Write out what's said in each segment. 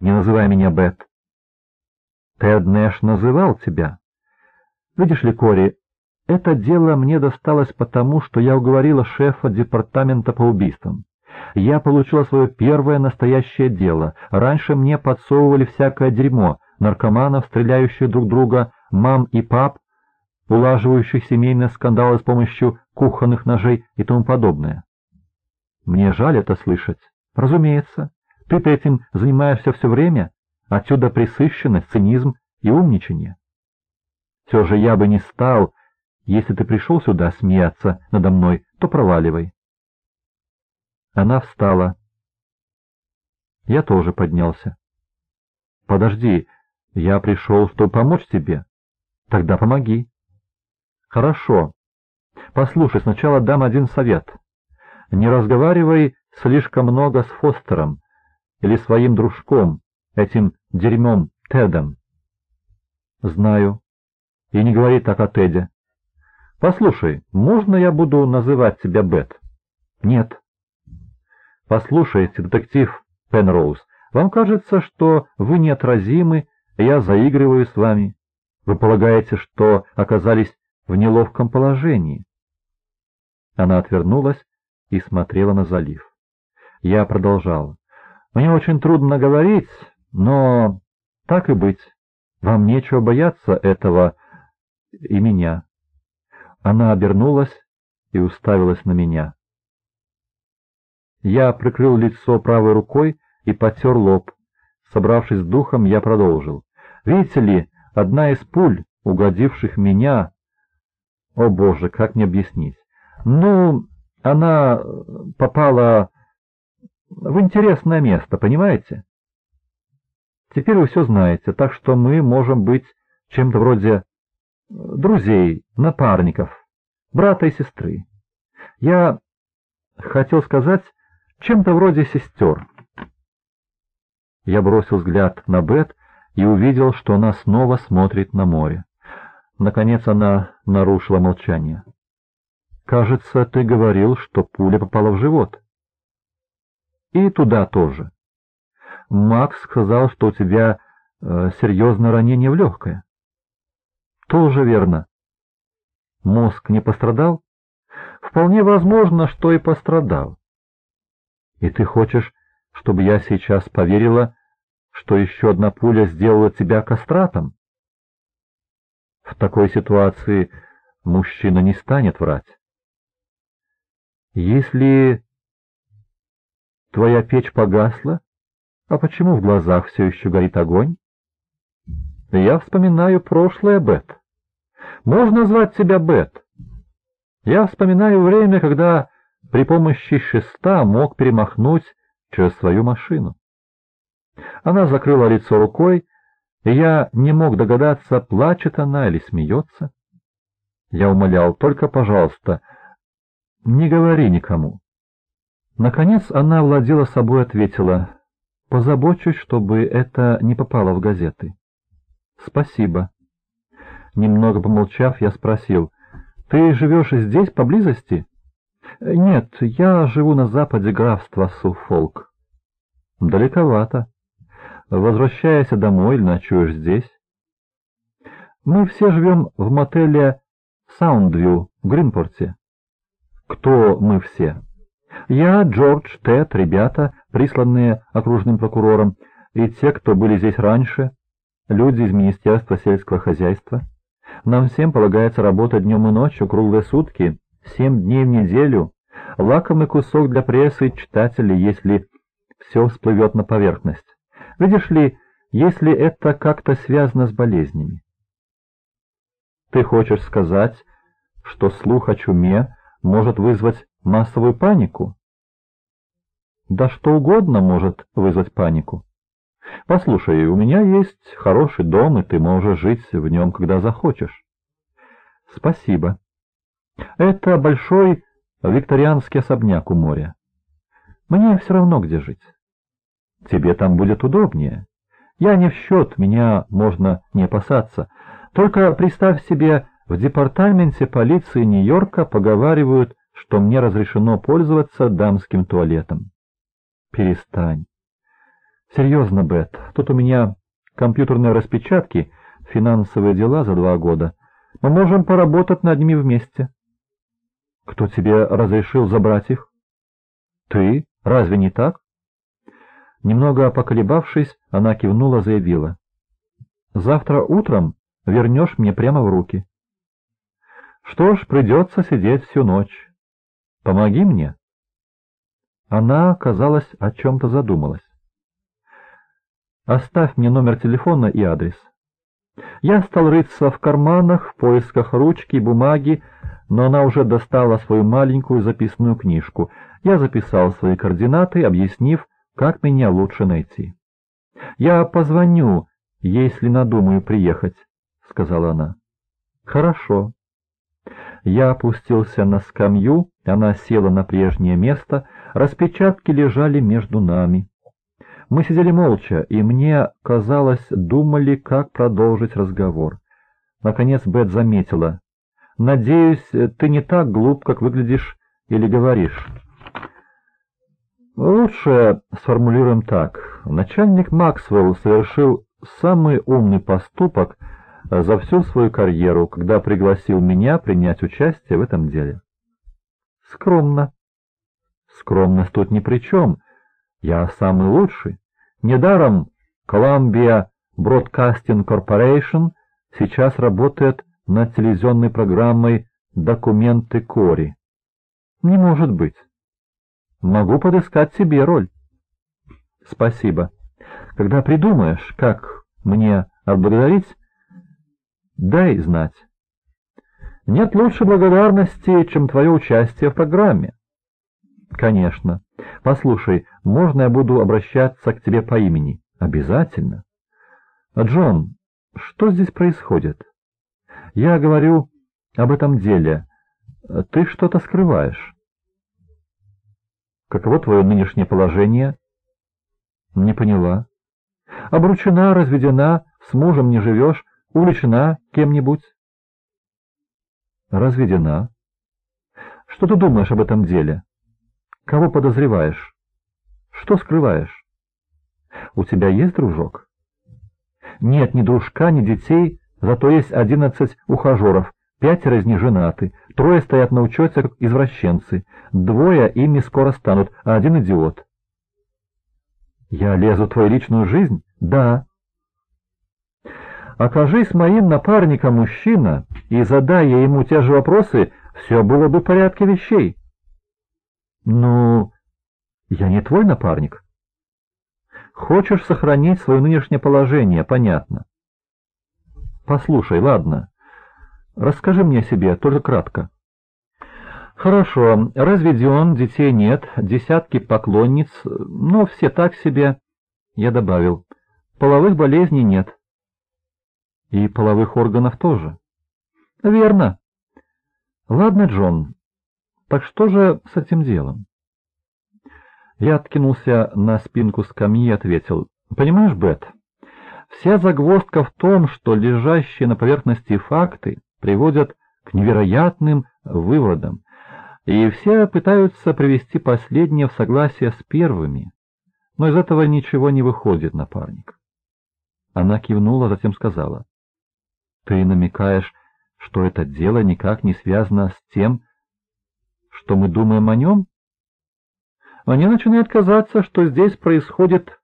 Не называй меня Бет. Тед Нэш называл тебя. Видишь ли, Кори, это дело мне досталось потому, что я уговорила шефа департамента по убийствам. Я получила свое первое настоящее дело. Раньше мне подсовывали всякое дерьмо, наркоманов, стреляющих друг друга, мам и пап, улаживающих семейные скандалы с помощью кухонных ножей и тому подобное. Мне жаль это слышать. Разумеется, ты-то этим занимаешься все время, отсюда присыщенность, цинизм и умничание. Все же я бы не стал, если ты пришел сюда смеяться надо мной, то проваливай. Она встала. Я тоже поднялся. Подожди, я пришел, чтобы помочь тебе. Тогда помоги. Хорошо. Послушай, сначала дам один совет. Не разговаривай слишком много с Фостером или своим дружком, этим дерьмом Тедом. Знаю. И не говори так о Теде. Послушай, можно я буду называть тебя Бет? Нет. Послушайте, детектив Пенроуз, вам кажется, что вы неотразимы, я заигрываю с вами. Вы полагаете, что оказались в неловком положении. Она отвернулась и смотрела на залив. Я продолжал. Мне очень трудно говорить, но так и быть. Вам нечего бояться этого и меня. Она обернулась и уставилась на меня. Я прикрыл лицо правой рукой и потер лоб. Собравшись с духом, я продолжил. Видите ли, одна из пуль, угодивших меня, о боже, как мне объяснить? Ну, она попала в интересное место, понимаете? Теперь вы все знаете, так что мы можем быть чем-то вроде друзей, напарников, брата и сестры. Я хотел сказать, чем-то вроде сестер. Я бросил взгляд на Бет и увидел, что она снова смотрит на море. Наконец она нарушила молчание. «Кажется, ты говорил, что пуля попала в живот». «И туда тоже». «Макс сказал, что у тебя э, серьезное ранение в легкое». «Тоже верно». «Мозг не пострадал?» «Вполне возможно, что и пострадал». «И ты хочешь, чтобы я сейчас поверила, что еще одна пуля сделала тебя кастратом?» В такой ситуации мужчина не станет врать. Если твоя печь погасла, а почему в глазах все еще горит огонь? Я вспоминаю прошлое, Бет. Можно звать тебя Бет. Я вспоминаю время, когда при помощи шеста мог перемахнуть через свою машину. Она закрыла лицо рукой, и я не мог догадаться, плачет она или смеется. Я умолял, только, пожалуйста, не говори никому. Наконец она владела собой ответила, позабочусь, чтобы это не попало в газеты. Спасибо. Немного помолчав, я спросил, ты живешь здесь, поблизости? Нет, я живу на западе графства Суффолк. Далековато. Возвращаясь домой ночуешь здесь? Мы все живем в мотеле Саундвью в Гринпорте. Кто мы все? Я, Джордж, Тед, ребята, присланные окружным прокурором, и те, кто были здесь раньше, люди из Министерства сельского хозяйства. Нам всем полагается работать днем и ночью, круглые сутки, семь дней в неделю. Лакомый кусок для прессы и читателей, если все всплывет на поверхность. Видишь ли, если это как-то связано с болезнями. Ты хочешь сказать, что слух о чуме может вызвать массовую панику? Да что угодно может вызвать панику. Послушай, у меня есть хороший дом, и ты можешь жить в нем, когда захочешь. Спасибо. Это большой викторианский особняк у моря. Мне все равно, где жить. Тебе там будет удобнее. Я не в счет, меня можно не опасаться. Только представь себе, в департаменте полиции Нью-Йорка поговаривают, что мне разрешено пользоваться дамским туалетом. Перестань. Серьезно, Бет, тут у меня компьютерные распечатки, финансовые дела за два года. Мы можем поработать над ними вместе. Кто тебе разрешил забрать их? Ты? Разве не так? Немного поколебавшись, она кивнула, заявила. Завтра утром вернешь мне прямо в руки. Что ж, придется сидеть всю ночь. Помоги мне. Она, казалось, о чем-то задумалась. Оставь мне номер телефона и адрес. Я стал рыться в карманах в поисках ручки и бумаги, но она уже достала свою маленькую записную книжку. Я записал свои координаты, объяснив, как меня лучше найти. «Я позвоню, если надумаю приехать», — сказала она. «Хорошо». Я опустился на скамью, она села на прежнее место, распечатки лежали между нами. Мы сидели молча, и мне, казалось, думали, как продолжить разговор. Наконец Бет заметила. «Надеюсь, ты не так глуп, как выглядишь или говоришь». Лучше сформулируем так. Начальник Максвелл совершил самый умный поступок за всю свою карьеру, когда пригласил меня принять участие в этом деле. Скромно. Скромность тут ни при чем. Я самый лучший. Недаром Columbia Broadcasting Corporation сейчас работает над телевизионной программой «Документы Кори». Не может быть. Могу подыскать себе роль. Спасибо. Когда придумаешь, как мне отблагодарить, дай знать. Нет лучше благодарности, чем твое участие в программе. Конечно. Послушай, можно я буду обращаться к тебе по имени? Обязательно. Джон, что здесь происходит? Я говорю об этом деле. Ты что-то скрываешь. Каково твое нынешнее положение? Не поняла. Обручена, разведена, с мужем не живешь, увлечена кем-нибудь? Разведена. Что ты думаешь об этом деле? Кого подозреваешь? Что скрываешь? У тебя есть дружок? Нет ни дружка, ни детей, зато есть одиннадцать ухажеров, пятеро из них женаты, трое стоят на учете как извращенцы, двое ими скоро станут, а один идиот. Я лезу в твою личную жизнь? Да. Окажись моим напарником мужчина, и задая ему те же вопросы, все было бы в порядке вещей. «Ну, я не твой напарник?» «Хочешь сохранить свое нынешнее положение, понятно». «Послушай, ладно, расскажи мне о себе, только кратко». «Хорошо, разведен, детей нет, десятки поклонниц, но все так себе...» Я добавил, «половых болезней нет». «И половых органов тоже». «Верно». «Ладно, Джон, так что же с этим делом? Я откинулся на спинку скамьи и ответил. Понимаешь, Бет, вся загвоздка в том, что лежащие на поверхности факты приводят к невероятным выводам, и все пытаются привести последнее в согласие с первыми, но из этого ничего не выходит, напарник. Она кивнула, затем сказала. Ты намекаешь, что это дело никак не связано с тем, что мы думаем о нем, они начинают казаться, что здесь происходит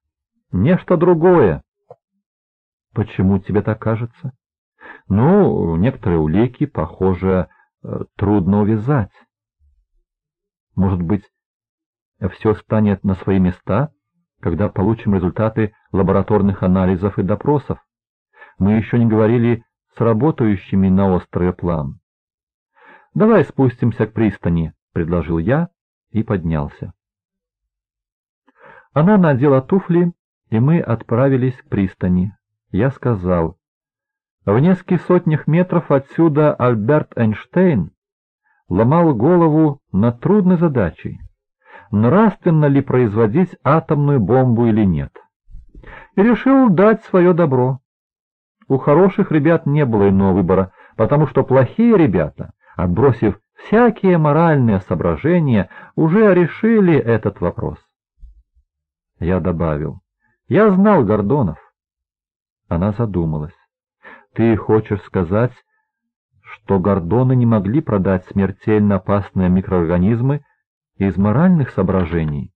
нечто другое. Почему тебе так кажется? Ну, некоторые улики, похоже, э, трудно увязать. Может быть, все станет на свои места, когда получим результаты лабораторных анализов и допросов. Мы еще не говорили с работающими на острове план. Давай спустимся к пристани предложил я и поднялся. Она надела туфли, и мы отправились к пристани. Я сказал, в нескольких сотнях метров отсюда Альберт Эйнштейн ломал голову над трудной задачей, нравственно ли производить атомную бомбу или нет, и решил дать свое добро. У хороших ребят не было иного выбора, потому что плохие ребята, отбросив Всякие моральные соображения уже решили этот вопрос. Я добавил, Я знал Гордонов. Она задумалась. Ты хочешь сказать, что Гордоны не могли продать смертельно опасные микроорганизмы из моральных соображений?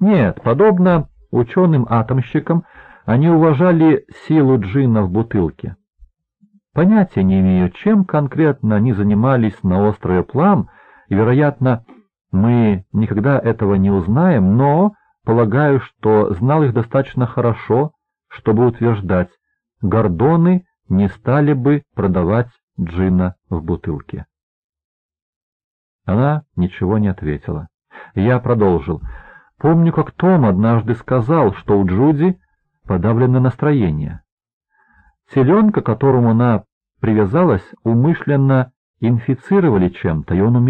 Нет, подобно ученым-атомщикам, они уважали силу джина в бутылке. Понятия не имею, чем конкретно они занимались на острове Плам, и, вероятно, мы никогда этого не узнаем, но полагаю, что знал их достаточно хорошо, чтобы утверждать, гордоны не стали бы продавать джина в бутылке. Она ничего не ответила. Я продолжил. Помню, как Том однажды сказал, что у Джуди подавлено настроение. Теленка, к которому она привязалась, умышленно инфицировали чем-то, и он умер.